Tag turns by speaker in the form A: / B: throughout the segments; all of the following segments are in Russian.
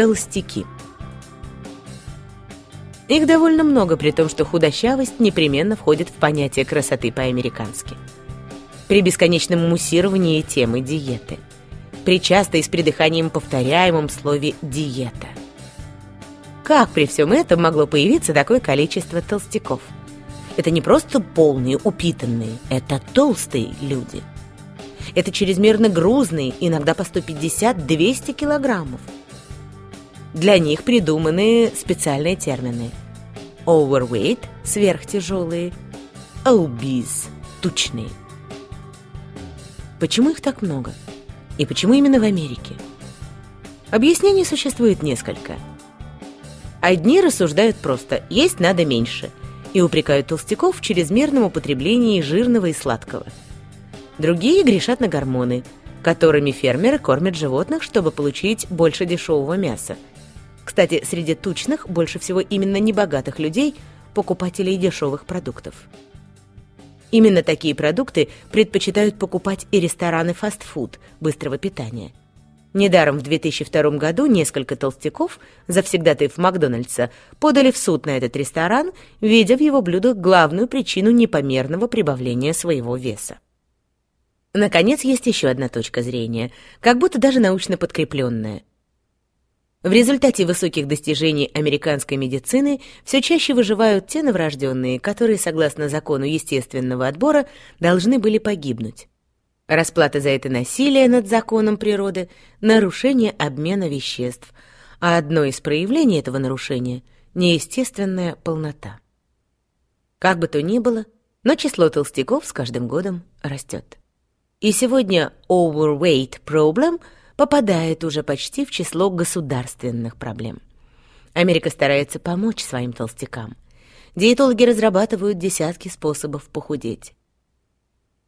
A: Толстяки. Их довольно много, при том, что худощавость непременно входит в понятие красоты по-американски. При бесконечном муссировании темы диеты. При часто и с придыханием повторяемом слове «диета». Как при всем этом могло появиться такое количество толстяков? Это не просто полные, упитанные, это толстые люди. Это чрезмерно грузные, иногда по 150-200 килограммов. Для них придуманы специальные термины. Overweight – сверхтяжелые, obese – тучные. Почему их так много? И почему именно в Америке? Объяснений существует несколько. Одни рассуждают просто «есть надо меньше» и упрекают толстяков в чрезмерном употреблении жирного и сладкого. Другие грешат на гормоны, которыми фермеры кормят животных, чтобы получить больше дешевого мяса – кстати, среди тучных больше всего именно небогатых людей, покупателей дешевых продуктов. Именно такие продукты предпочитают покупать и рестораны фастфуд, быстрого питания. Недаром в 2002 году несколько толстяков, завсегдатаев Макдональдса, подали в суд на этот ресторан, видя в его блюдах главную причину непомерного прибавления своего веса. Наконец, есть еще одна точка зрения, как будто даже научно подкрепленная. В результате высоких достижений американской медицины все чаще выживают те новорожденные, которые, согласно закону естественного отбора, должны были погибнуть. Расплата за это насилие над законом природы – нарушение обмена веществ, а одно из проявлений этого нарушения – неестественная полнота. Как бы то ни было, но число толстяков с каждым годом растет. И сегодня overweight problem – попадает уже почти в число государственных проблем. Америка старается помочь своим толстякам. Диетологи разрабатывают десятки способов похудеть.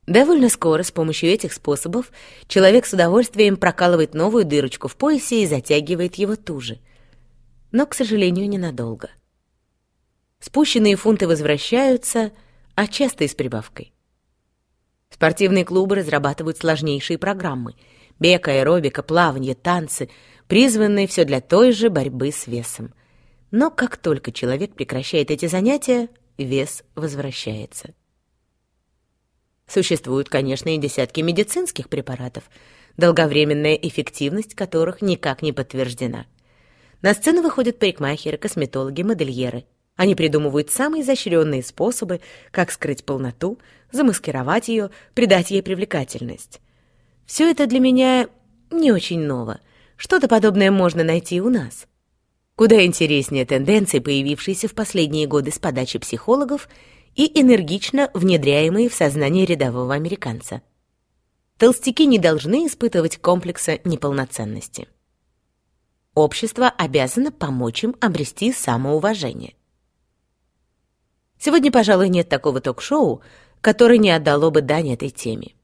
A: Довольно скоро с помощью этих способов человек с удовольствием прокалывает новую дырочку в поясе и затягивает его туже. Но, к сожалению, ненадолго. Спущенные фунты возвращаются, а часто и с прибавкой. Спортивные клубы разрабатывают сложнейшие программы — бег, аэробика, плавание, танцы, призванные все для той же борьбы с весом. Но как только человек прекращает эти занятия, вес возвращается. Существуют, конечно, и десятки медицинских препаратов, долговременная эффективность которых никак не подтверждена. На сцену выходят парикмахеры, косметологи, модельеры. Они придумывают самые изощренные способы, как скрыть полноту, замаскировать ее, придать ей привлекательность. Все это для меня не очень ново. Что-то подобное можно найти у нас. Куда интереснее тенденции, появившиеся в последние годы с подачи психологов и энергично внедряемые в сознание рядового американца. Толстяки не должны испытывать комплекса неполноценности. Общество обязано помочь им обрести самоуважение. Сегодня, пожалуй, нет такого ток-шоу, которое не отдало бы дань этой теме.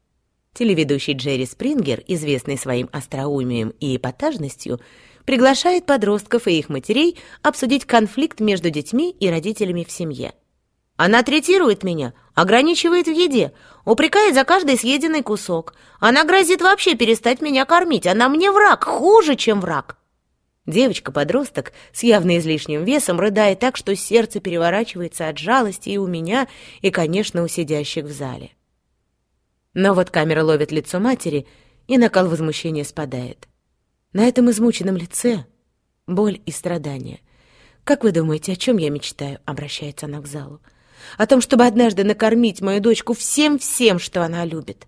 A: Телеведущий Джерри Спрингер, известный своим остроумием и эпатажностью, приглашает подростков и их матерей обсудить конфликт между детьми и родителями в семье. Она третирует меня, ограничивает в еде, упрекает за каждый съеденный кусок. Она грозит вообще перестать меня кормить. Она мне враг, хуже, чем враг. Девочка-подросток с явно излишним весом рыдает так, что сердце переворачивается от жалости и у меня, и, конечно, у сидящих в зале. Но вот камера ловит лицо матери, и накал возмущения спадает. На этом измученном лице боль и страдания. «Как вы думаете, о чем я мечтаю?» — обращается она к залу. «О том, чтобы однажды накормить мою дочку всем-всем, что она любит.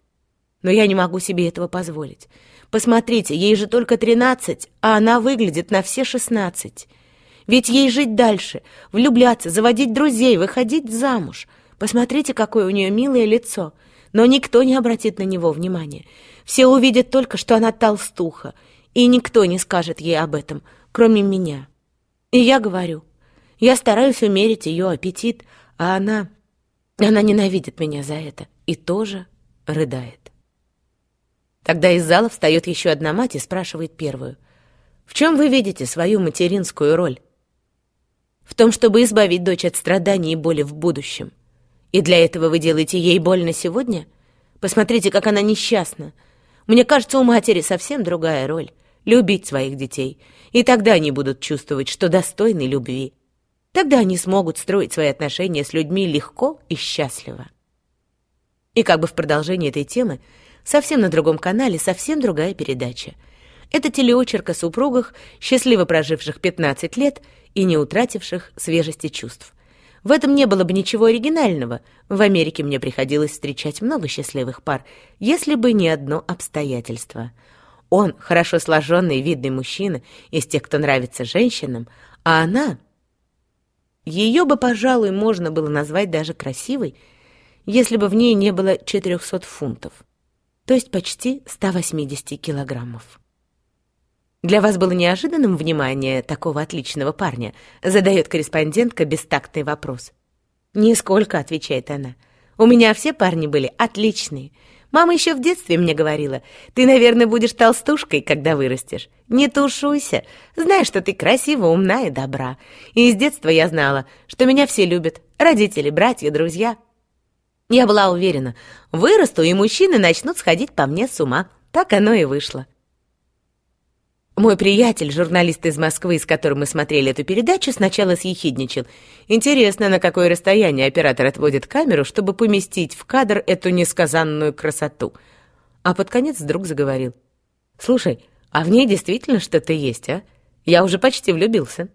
A: Но я не могу себе этого позволить. Посмотрите, ей же только тринадцать, а она выглядит на все шестнадцать. Ведь ей жить дальше, влюбляться, заводить друзей, выходить замуж. Посмотрите, какое у нее милое лицо но никто не обратит на него внимания. Все увидят только, что она толстуха, и никто не скажет ей об этом, кроме меня. И я говорю, я стараюсь умерить ее аппетит, а она... Она ненавидит меня за это и тоже рыдает. Тогда из зала встает еще одна мать и спрашивает первую. «В чем вы видите свою материнскую роль?» «В том, чтобы избавить дочь от страданий и боли в будущем. И для этого вы делаете ей больно сегодня? Посмотрите, как она несчастна. Мне кажется, у матери совсем другая роль. любить своих детей. И тогда они будут чувствовать, что достойны любви. Тогда они смогут строить свои отношения с людьми легко и счастливо. И как бы в продолжении этой темы, совсем на другом канале, совсем другая передача. Это телеочерк о супругах, счастливо проживших 15 лет и не утративших свежести чувств. В этом не было бы ничего оригинального. В Америке мне приходилось встречать много счастливых пар, если бы не одно обстоятельство. Он хорошо сложенный видный мужчина из тех, кто нравится женщинам, а она... Ее бы, пожалуй, можно было назвать даже красивой, если бы в ней не было 400 фунтов, то есть почти 180 килограммов. Для вас было неожиданным внимание такого отличного парня? Задает корреспондентка бестактный вопрос. Нисколько, отвечает она. У меня все парни были отличные. Мама еще в детстве мне говорила, ты, наверное, будешь толстушкой, когда вырастешь. Не тушуйся. Знай, что ты красива, умна и добра. И с детства я знала, что меня все любят. Родители, братья, друзья. Я была уверена, вырасту, и мужчины начнут сходить по мне с ума. Так оно и вышло. Мой приятель, журналист из Москвы, с которым мы смотрели эту передачу, сначала съехидничал. Интересно, на какое расстояние оператор отводит камеру, чтобы поместить в кадр эту несказанную красоту. А под конец вдруг заговорил. «Слушай, а в ней действительно что-то есть, а? Я уже почти влюбился».